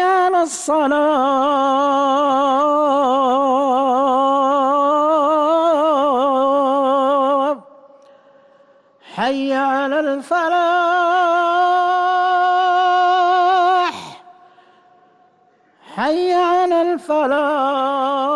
على الصلاة. حي على الفلاح. حي على الفلاح.